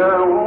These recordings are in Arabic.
له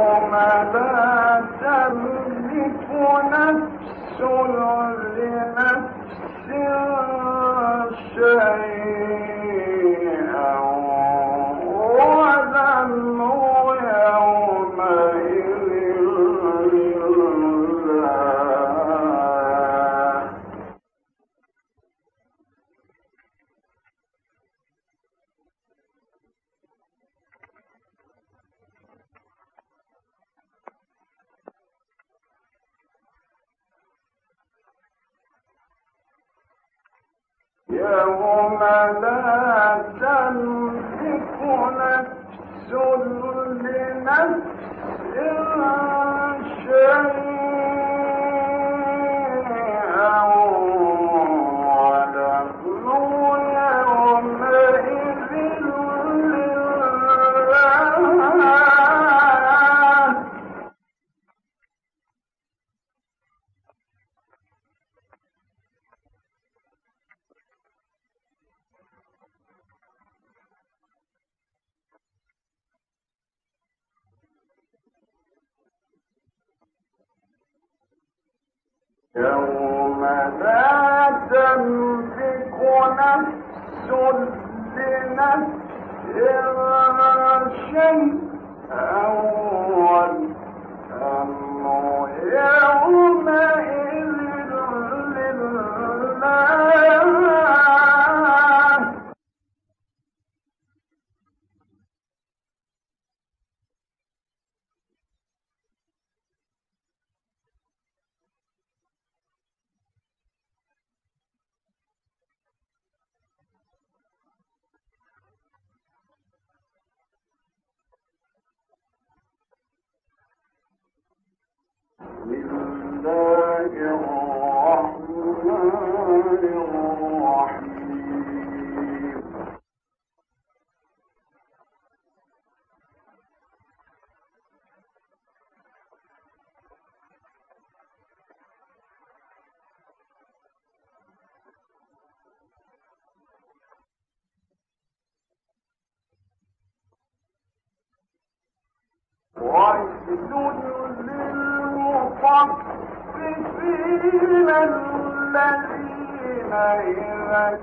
الذين إذا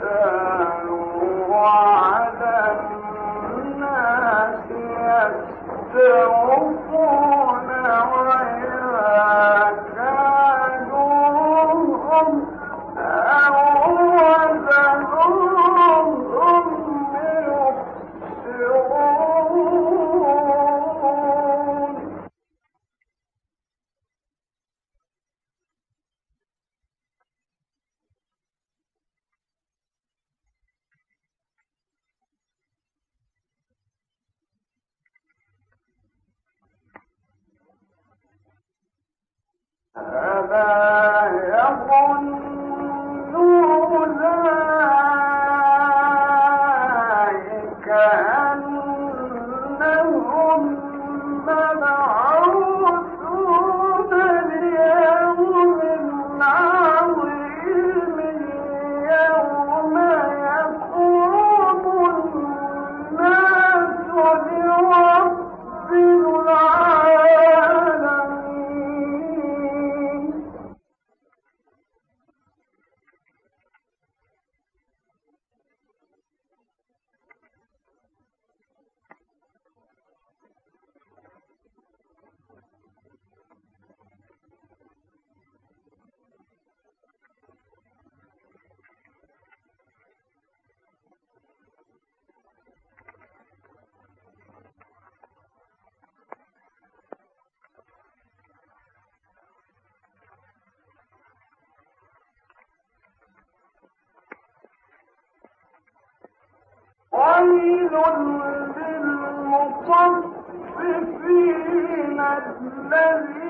اكتالوا على الناس يستوفون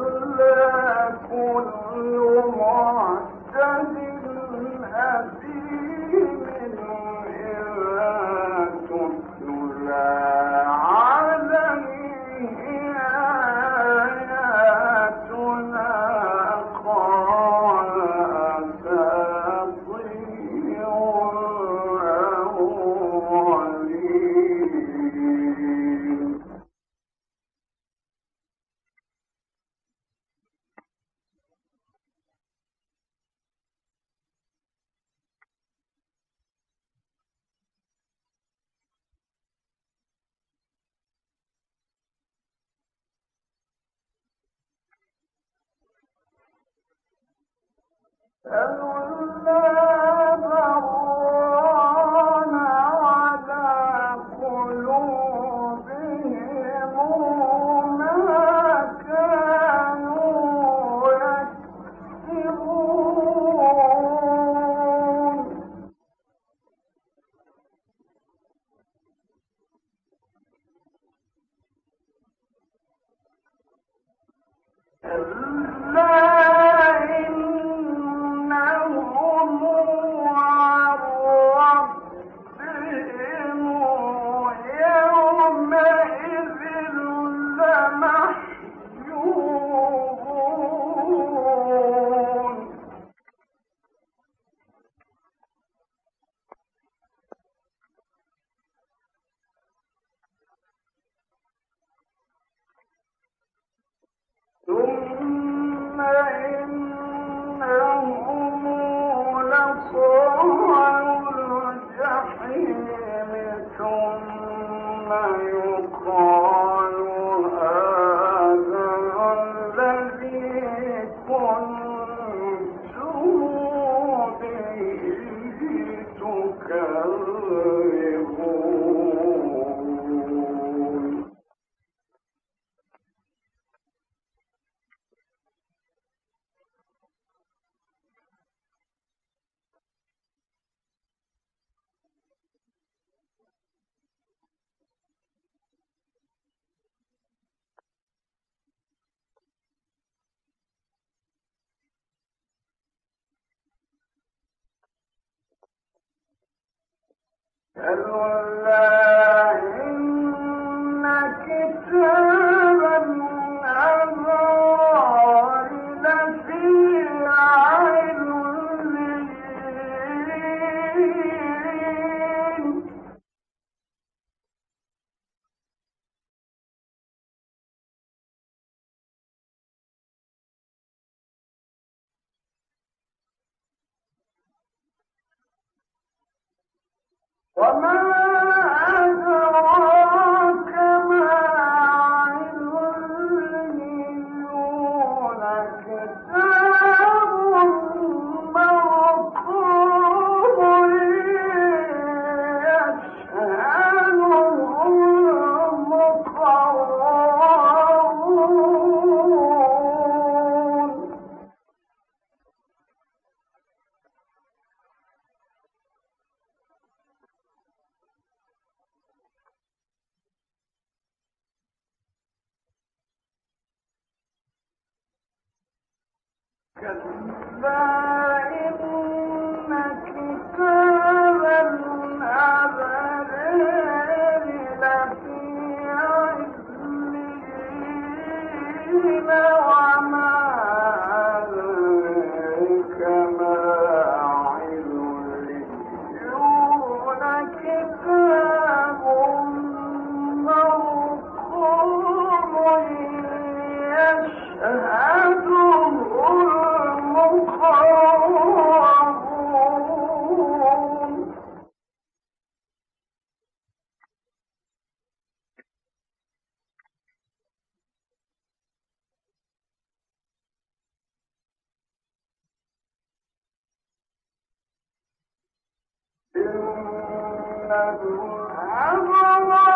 إلا كل ويل للمكذبين وما أَمْرٌ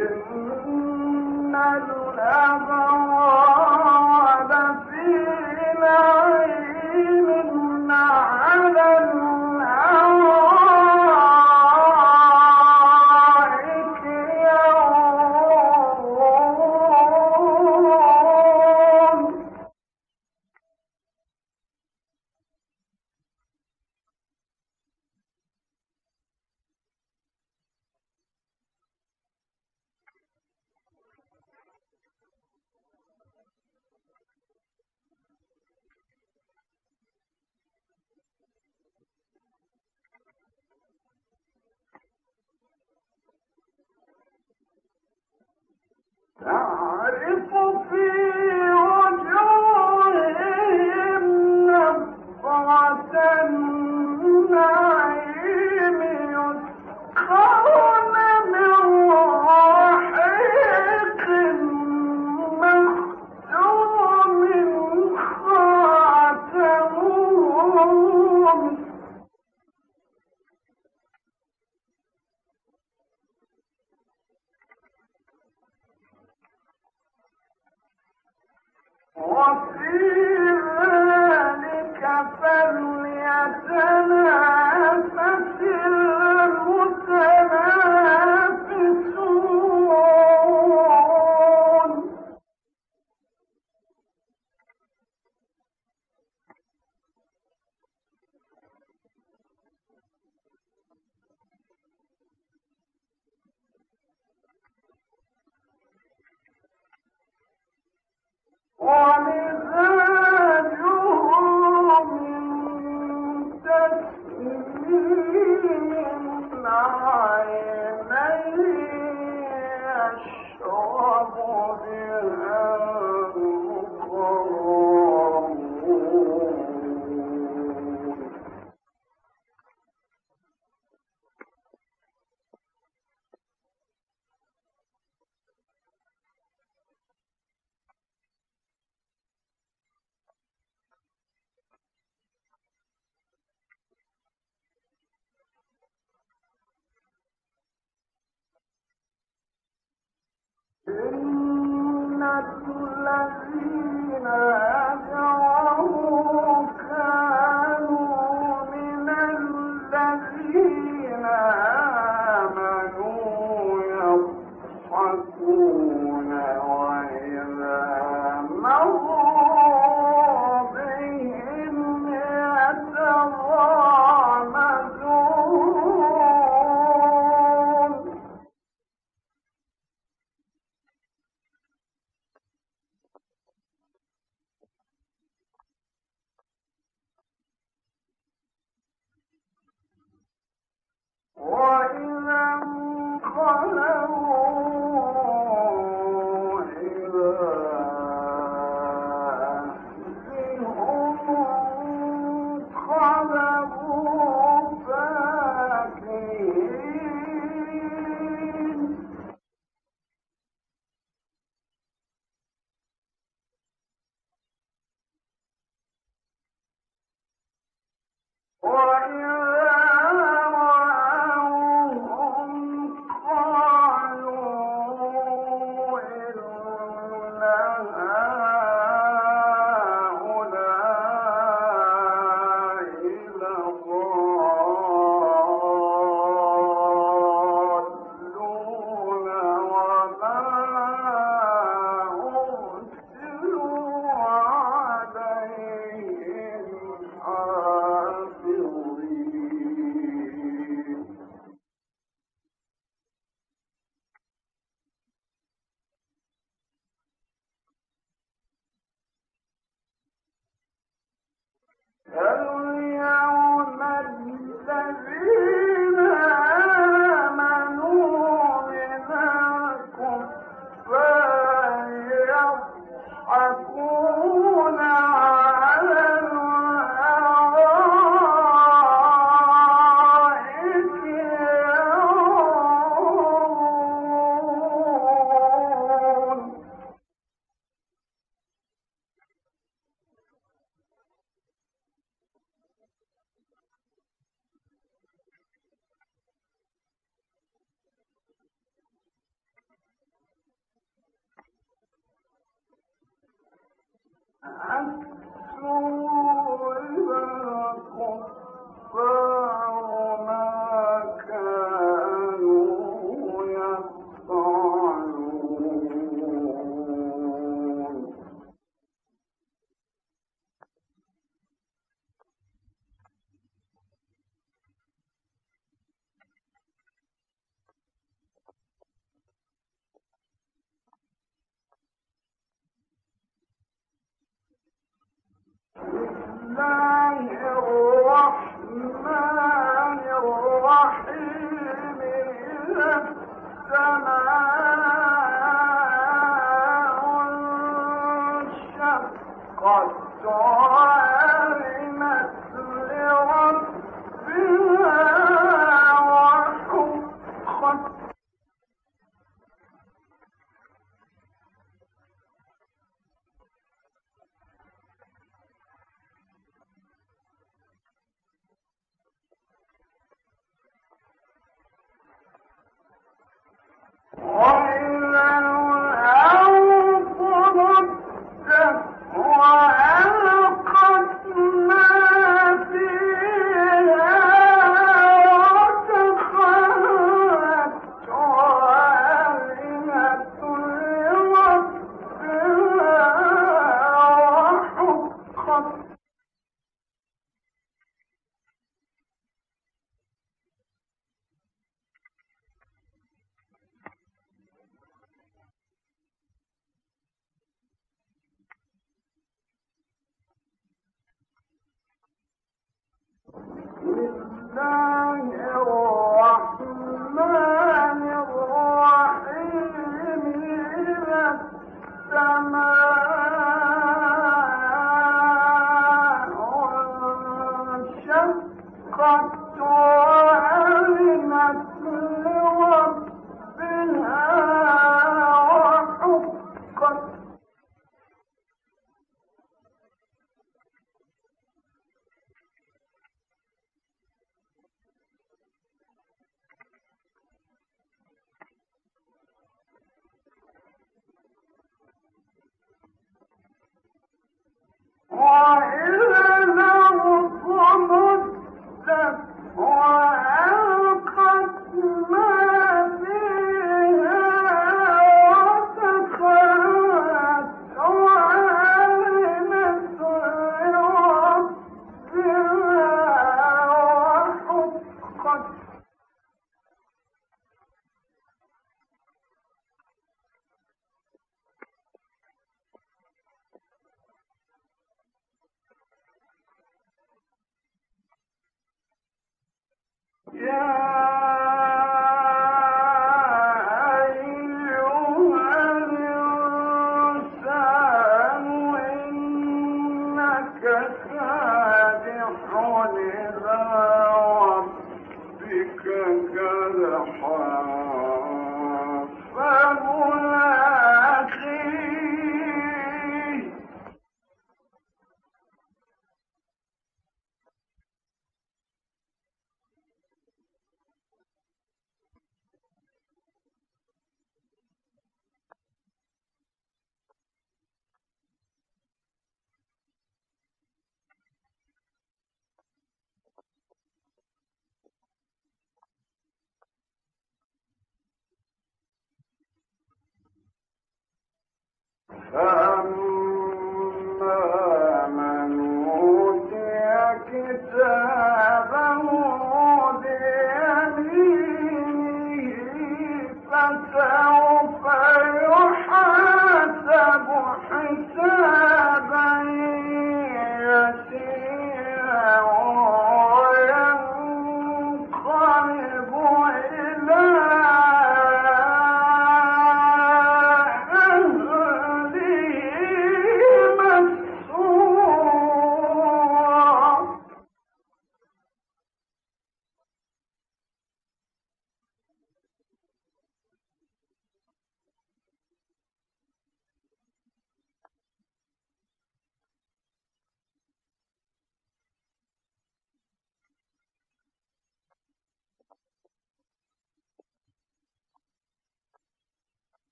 إن الأبرار الذين أجرموا هل السماء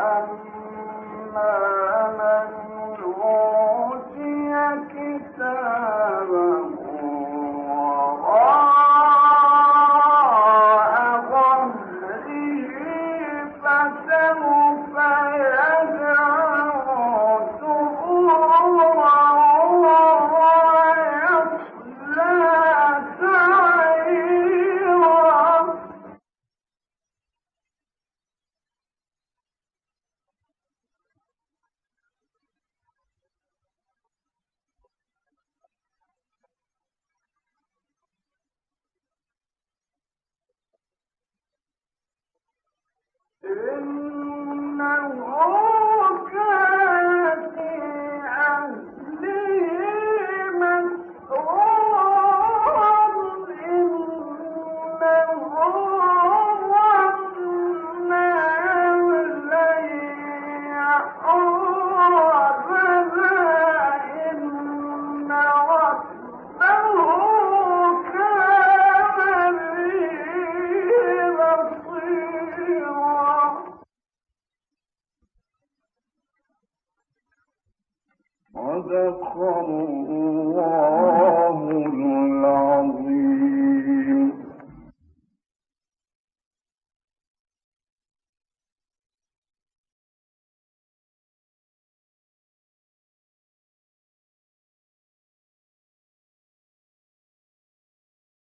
وأما صدق